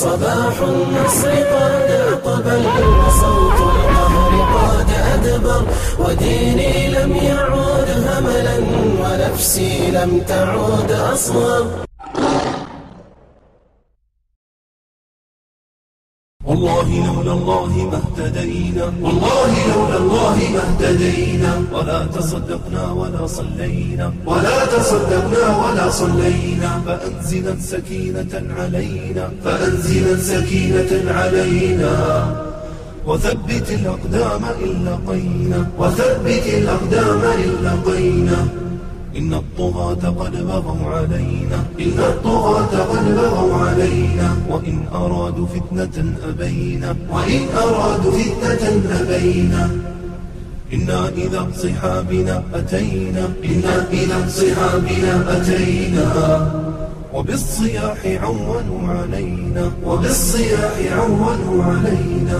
صباح النصر قد أقبل وصوت القهر قد أدبر وديني لم يعود هملا ونفسي لم تعود أصغر. والله لولا الله ما اهتدينا. والله لولا الله ما اهتدينا. ولا تصدقنا ولا صلينا. ولا تصدقنا ولا صلينا. فأنزلا سكينة علينا. فأنزلا سكينة علينا. وثبت الأقدام إن لقينا. وثبت الأقدام إن لقينا. إن الطغاة قد بغوا علينا إن الطغاة قد بغوا علينا. وإن أرادوا فتنة أبينا وإن أرادوا فتنة أبينا. إنا إذا صحابنا أتينا إنا إذا صحابنا أتينا. وبالصياح عونوا علينا وبالصياح عونوا علينا.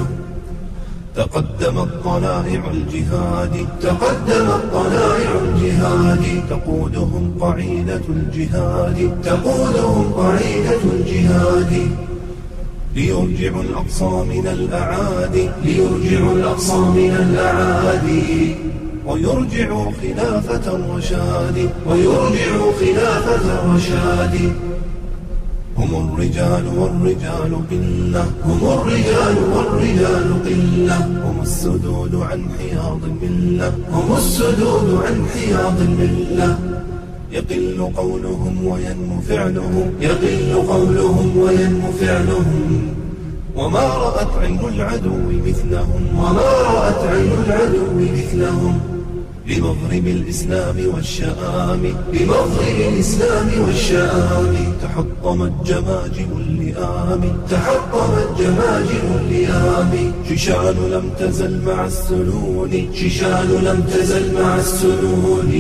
تقدمت طلائع الجهاد تقدمت طلائع الجهاد تقودهم قعيدة الجهاد تقودهم قعيدة الجهاد. ليرجعوا الأقصى من الأعادي ليرجعوا الأقصى من الأعادي ويرجعوا خلافة الرشاد ويرجعوا خلافة الرشاد. الرجال والرجال قلة. هم الرجال والرجال قلة. هم السدود عن حياض الملة. هم السدود عن حياض الملة. يقل قولهم وينمو فعلهم. يقل قولهم وينمو فعلهم. وما رأت عين العدو مثلهم. وما رأت عين العدو مثلهم. بمغرب الإسلام والشآم بمغرب الإسلام والشآم. تحطمت جماجم اللئام تحطمت جماجم اللئام. ششان لم تزل مع السنون ششان لم تزل مع السنون.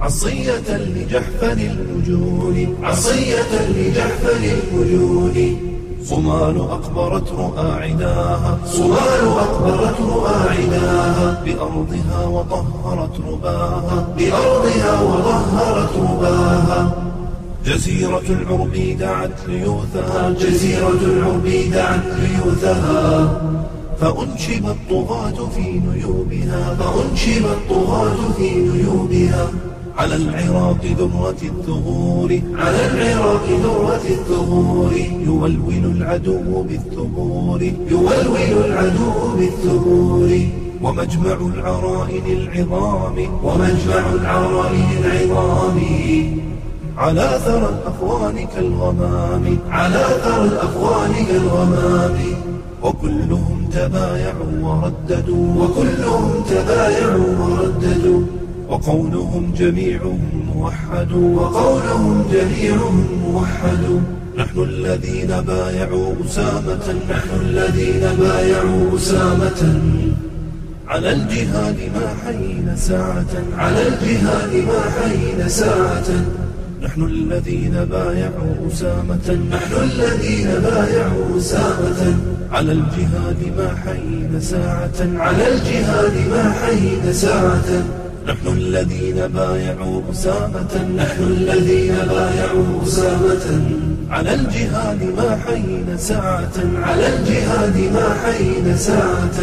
عصية لجحفل المجون عصية لجحفل المجون صمال أقبرت رؤى عداها صمال أقبرت رؤى عداها بأرضها وطهرت رباها. بأرضها وطهرت رباها. جزيرة العرب دعت ليوثها. جزيرة العرب دعت ليوثها. فأنشب الطغاة في نيوبها. فأنشب الطغاة في نيوبها. على العراق ذرة الثغور على العراق ذرة الثغور. يولول العدو بالثغور يولول العدو بالثغور. ومجمع العرائن العظام ومجمع العرائن العظام. على ثرى الأخوان كالغمام على ثرى الأخوان كالغمام. وكلهم تبايعوا ورددوا وكلهم تبايعوا ورددوا. وقولهم جميعهم موحد وقولهم جميعهم موحد. نحن الذين بايعوا أسامة نحن الذين بايعوا أسامة. على الجهاد ما حين ساعة على الجهاد ما حين ساعة. نحن الذين بايعوا أسامة نحن الذين بايعوا أسامة. على الجهاد ما حين ساعة على الجهاد ما حين ساعة. نحن الذين بايعوا أسامة نحن الذين بايعوا أسامة. على الجهاد ما حين ساعة على الجهاد ما حين ساعة.